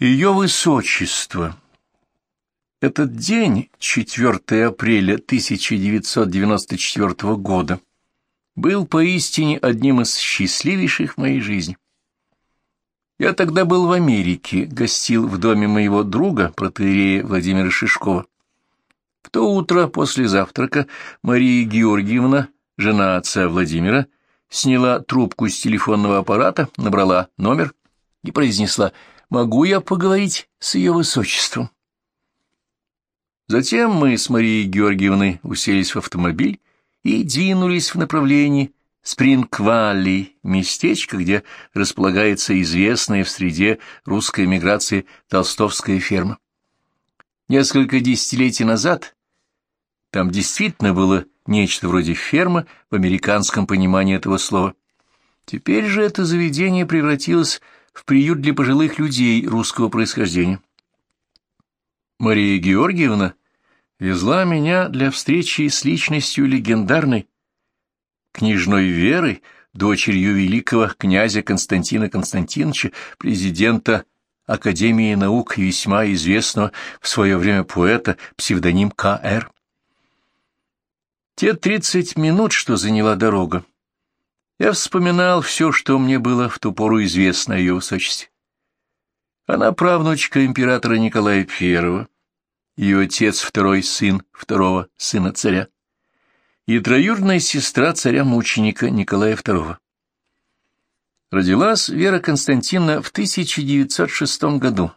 Ее высочество. Этот день, 4 апреля 1994 года, был поистине одним из счастливейших в моей жизни. Я тогда был в Америке, гостил в доме моего друга, протеерея Владимира Шишкова. В то утро после завтрака Мария Георгиевна, жена отца Владимира, сняла трубку с телефонного аппарата, набрала номер и произнесла «Могу я поговорить с ее высочеством?» Затем мы с Марией Георгиевной уселись в автомобиль и двинулись в направлении Спрингвалли, местечко, где располагается известная в среде русской эмиграции толстовская ферма. Несколько десятилетий назад там действительно было нечто вроде фермы в американском понимании этого слова. Теперь же это заведение превратилось в приют для пожилых людей русского происхождения. Мария Георгиевна везла меня для встречи с личностью легендарной, княжной Верой, дочерью великого князя Константина Константиновича, президента Академии наук и весьма известного в свое время поэта, псевдоним К.Р. Те тридцать минут, что заняла дорога, я вспоминал все, что мне было в ту пору известно о ее высочестве. Она правнучка императора Николая I, ее отец второй сын второго сына царя и троюродная сестра царя-мученика Николая II. Родилась Вера Константиновна в 1906 году.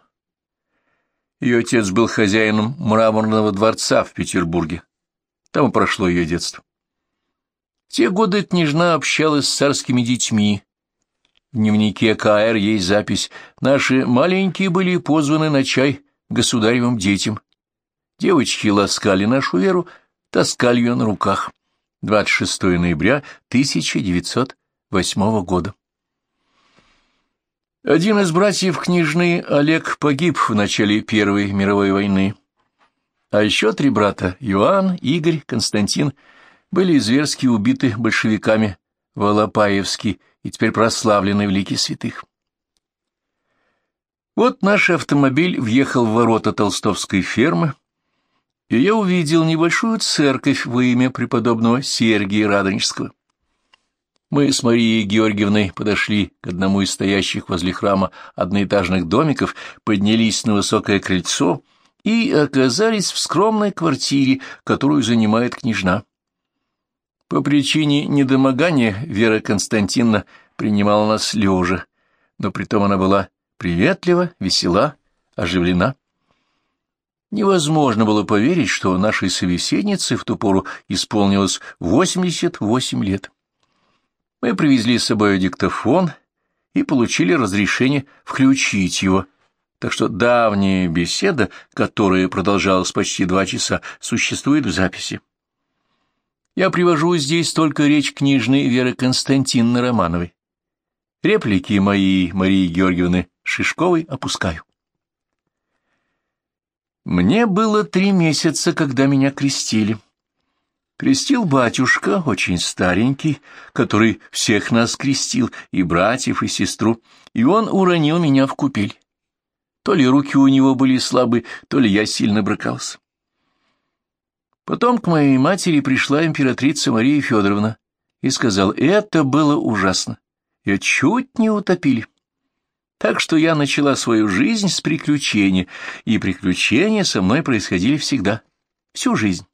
Ее отец был хозяином мраморного дворца в Петербурге. Там прошло ее детство. Те годы княжна общалась с царскими детьми. В дневнике КР есть запись «Наши маленькие были позваны на чай государевым детям». Девочки ласкали нашу Веру, таскали ее на руках. 26 ноября 1908 года. Один из братьев княжны, Олег, погиб в начале Первой мировой войны. А еще три брата, Иоанн, Игорь, Константин, были зверски убиты большевиками в Алапаевске и теперь прославлены в лике святых. Вот наш автомобиль въехал в ворота толстовской фермы, и я увидел небольшую церковь во имя преподобного Сергия Радонежского. Мы с Марией Георгиевной подошли к одному из стоящих возле храма одноэтажных домиков, поднялись на высокое крыльцо и оказались в скромной квартире, которую занимает княжна. По причине недомогания Вера Константиновна принимала нас лежа, но притом она была приветлива, весела, оживлена. Невозможно было поверить, что нашей собеседнице в ту пору исполнилось 88 лет. Мы привезли с собой диктофон и получили разрешение включить его, так что давняя беседа, которая продолжалась почти два часа, существует в записи. Я привожу здесь только речь книжной Веры Константиновны Романовой. Реплики мои Марии Георгиевны Шишковой опускаю. Мне было три месяца, когда меня крестили. Крестил батюшка, очень старенький, который всех нас крестил, и братьев, и сестру, и он уронил меня в купель. То ли руки у него были слабы, то ли я сильно брыкался. Потом к моей матери пришла императрица Мария Федоровна и сказала, это было ужасно, ее чуть не утопили. Так что я начала свою жизнь с приключения, и приключения со мной происходили всегда, всю жизнь.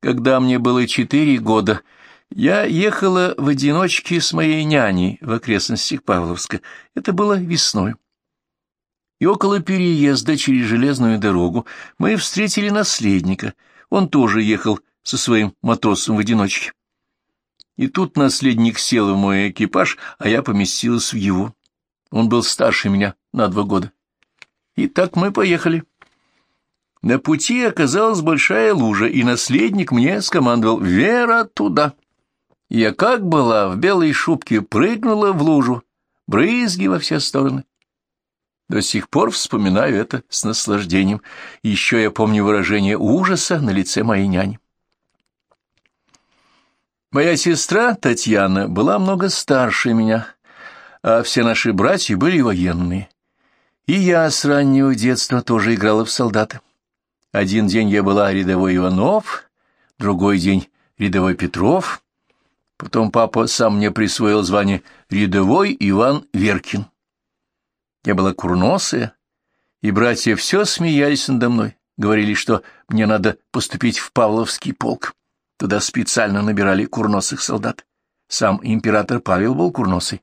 Когда мне было четыре года, я ехала в одиночке с моей няней в окрестностях Павловска. Это было весной. И около переезда через железную дорогу мы встретили наследника. Он тоже ехал со своим матросом в одиночке. И тут наследник сел в мой экипаж, а я поместилась в его. Он был старше меня на два года. И так мы поехали. На пути оказалась большая лужа, и наследник мне скомандовал «Вера, туда!». Я как была в белой шубке прыгнула в лужу, брызги во все стороны. До сих пор вспоминаю это с наслаждением. Еще я помню выражение ужаса на лице моей няни. Моя сестра Татьяна была много старше меня, а все наши братья были военные. И я с раннего детства тоже играла в солдаты. Один день я была рядовой Иванов, другой день рядовой Петров. Потом папа сам мне присвоил звание рядовой Иван Веркин. Я была курносая, и братья все смеялись надо мной, говорили, что мне надо поступить в Павловский полк. Туда специально набирали курносых солдат. Сам император Павел был курносый.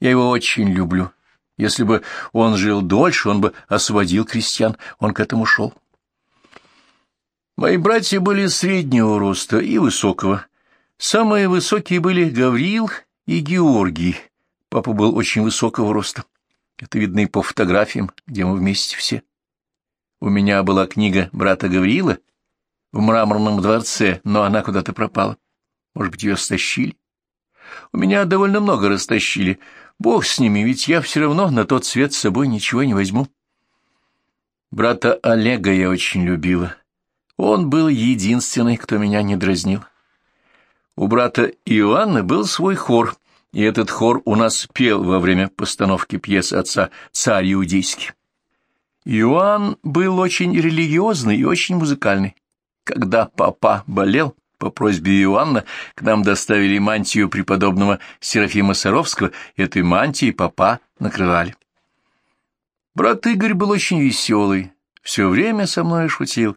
Я его очень люблю. Если бы он жил дольше, он бы освободил крестьян, он к этому шел. Мои братья были среднего роста и высокого. Самые высокие были Гавриил и Георгий. Папа был очень высокого роста. Это видно и по фотографиям, где мы вместе все. У меня была книга брата Гавриила в мраморном дворце, но она куда-то пропала. Может быть, ее стащили? У меня довольно много растащили. Бог с ними, ведь я все равно на тот свет с собой ничего не возьму. Брата Олега я очень любила. Он был единственный, кто меня не дразнил. У брата Иоанна был свой хор, и этот хор у нас пел во время постановки пьесы отца «Царь Иудейский». Иоанн был очень религиозный и очень музыкальный. Когда папа болел, по просьбе Иоанна к нам доставили мантию преподобного Серафима Саровского, этой мантией папа накрывали. Брат Игорь был очень веселый, все время со мной шутил,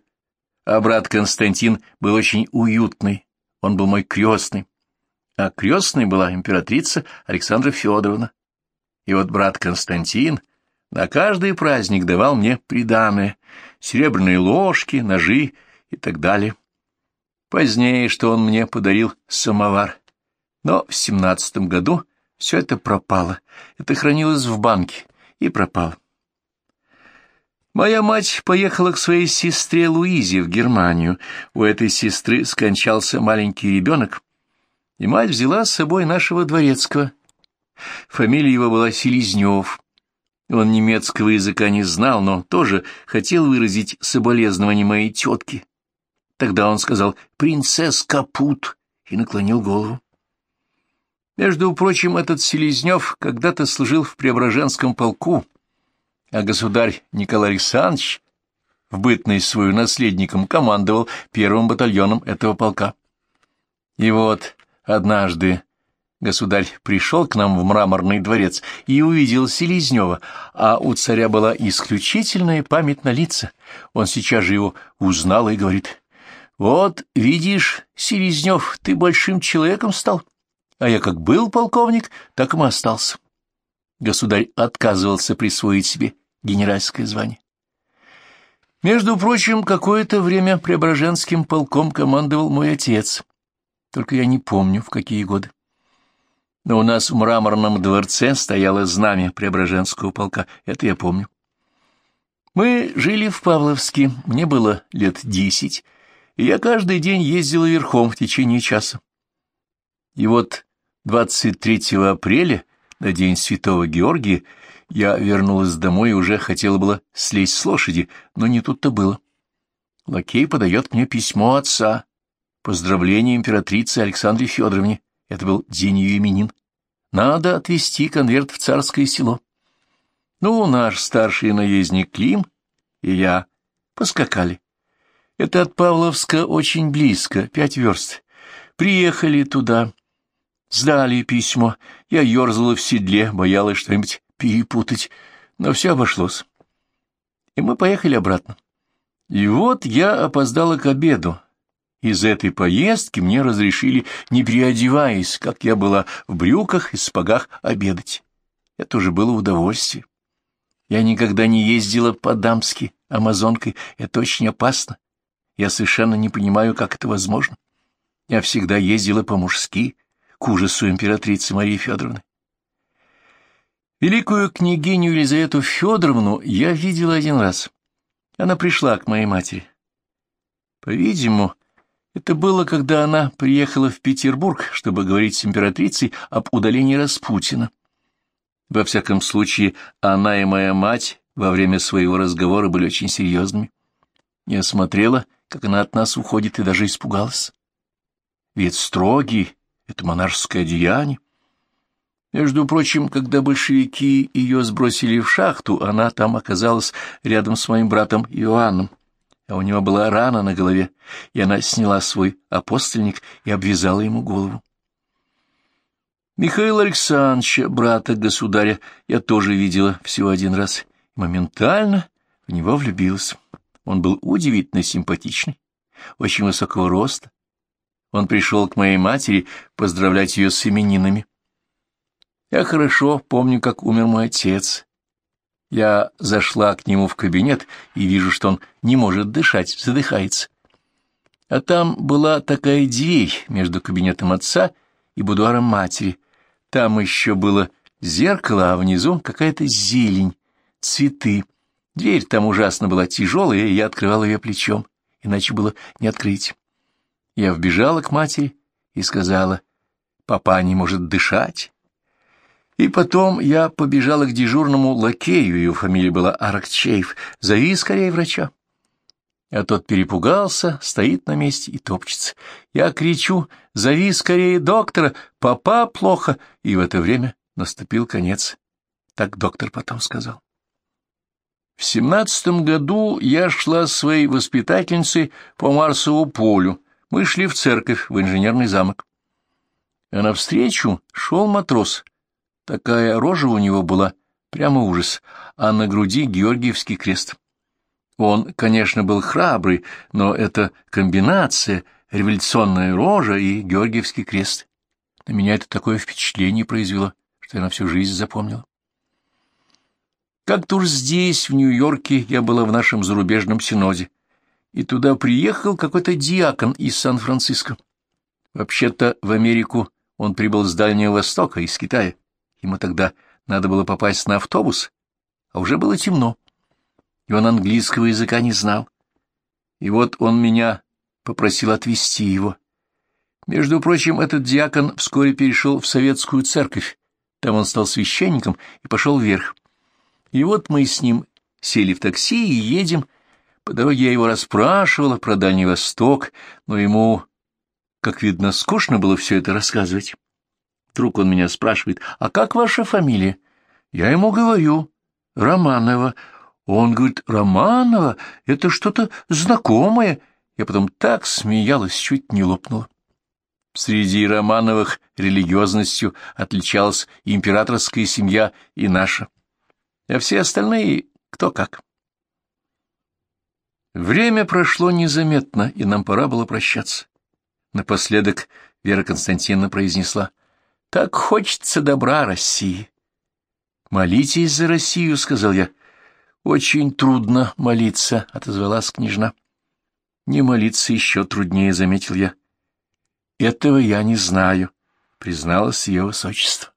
а брат Константин был очень уютный, он был мой крестный, а крестной была императрица Александра Федоровна. И вот брат Константин на каждый праздник давал мне приданое, серебряные ложки, ножи и так далее. Позднее, что он мне подарил самовар. Но в семнадцатом году все это пропало. Это хранилось в банке и пропало. Моя мать поехала к своей сестре Луизе в Германию. У этой сестры скончался маленький ребенок, и мать взяла с собой нашего дворецкого. Фамилия его была Селезнев. Он немецкого языка не знал, но тоже хотел выразить соболезнование моей тетки. Тогда он сказал «Принцесс Капут» и наклонил голову. Между прочим, этот Селезнев когда-то служил в Преображенском полку, а государь Николай Александрович в бытность свою наследником командовал первым батальоном этого полка. И вот однажды государь пришел к нам в мраморный дворец и увидел Селезнева, а у царя была исключительная память на лица. Он сейчас же его узнал и говорит, вот, видишь, Селезнев, ты большим человеком стал, а я как был полковник, так и остался. Государь отказывался присвоить себе генеральское звание. Между прочим, какое-то время Преображенским полком командовал мой отец, только я не помню, в какие годы. Но у нас в мраморном дворце стояло знамя Преображенского полка, это я помню. Мы жили в Павловске, мне было лет десять, и я каждый день ездила верхом в течение часа. И вот 23 апреля, на день Святого Георгия, я вернулась домой и уже хотела было слезть с лошади, но не тут-то было. Лакей подает мне письмо отца. Поздравление императрице Александре Федоровне. Это был день ее именин. Надо отвезти конверт в царское село. Ну, наш старший наездник Клим и я поскакали. Это от Павловска очень близко, пять верст. Приехали туда, сдали письмо. Я ерзала в седле, боялась что-нибудь перепутать, но все обошлось. И мы поехали обратно. И вот я опоздала к обеду. Из этой поездки мне разрешили, не переодеваясь, как я была в брюках и сапогах, обедать. Это уже было удовольствие. Я никогда не ездила по-дамски, амазонкой, это очень опасно. Я совершенно не понимаю, как это возможно. Я всегда ездила по-мужски, к ужасу императрицы Марии Федоровны. Великую княгиню Елизавету Федоровну я видела один раз. Она пришла к моей матери. По-видимому, это было, когда она приехала в Петербург, чтобы говорить с императрицей об удалении Распутина. Во всяком случае, она и моя мать во время своего разговора были очень серьезными. Я смотрела как она от нас уходит, и даже испугалась. Ведь строгий — это монаршеское деяние. Между прочим, когда большевики ее сбросили в шахту, она там оказалась рядом с моим братом Иоанном, а у него была рана на голове, и она сняла свой апостольник и обвязала ему голову. Михаила Александровича, брата государя, я тоже видела всего один раз, моментально в него влюбилась. Он был удивительно симпатичный, очень высокого роста. Он пришел к моей матери поздравлять ее с именинами. Я хорошо помню, как умер мой отец. Я зашла к нему в кабинет и вижу, что он не может дышать, задыхается. А там была такая дверь между кабинетом отца и будуаром матери. Там еще было зеркало, а внизу какая-то зелень, цветы. Дверь там ужасно была тяжелая, и я открывала ее плечом, иначе было не открыть. Я вбежала к матери и сказала, «Папа не может дышать». И потом я побежала к дежурному лакею, ее фамилия была Аракчеев, «Зови скорее врача». А тот перепугался, стоит на месте и топчется. Я кричу «Зови скорее доктора! Папа плохо!» И в это время наступил конец. Так доктор потом сказал. В семнадцатом году я шла с своей воспитательницей по Марсову полю. Мы шли в церковь, в инженерный замок. А навстречу шел матрос. Такая рожа у него была, прямо ужас, а на груди Георгиевский крест. Он, конечно, был храбрый, но это комбинация, революционная рожа и Георгиевский крест. На меня это такое впечатление произвело, что я на всю жизнь запомнила. Как-то уж здесь, в Нью-Йорке, я была в нашем зарубежном синоде, и туда приехал какой-то диакон из Сан-Франциско. Вообще-то в Америку он прибыл с Дальнего Востока, из Китая. Ему тогда надо было попасть на автобус, а уже было темно, и он английского языка не знал. И вот он меня попросил отвезти его. Между прочим, этот диакон вскоре перешел в советскую церковь. Там он стал священником и пошел вверх. И вот мы с ним сели в такси и едем. По дороге я его расспрашивала про Дальний Восток, но ему, как видно, скучно было все это рассказывать. Вдруг он меня спрашивает, «А как ваша фамилия?» Я ему говорю, «Романова». Он говорит, «Романова? Это что-то знакомое». Я потом так смеялась, чуть не лопнула. Среди Романовых религиозностью отличалась императорская семья, и наша а все остальные кто как. Время прошло незаметно, и нам пора было прощаться. Напоследок Вера Константиновна произнесла, «Так хочется добра России». «Молитесь за Россию», — сказал я. «Очень трудно молиться», — отозвалась княжна. «Не молиться еще труднее», — заметил я. «Этого я не знаю», — призналась ее высочество.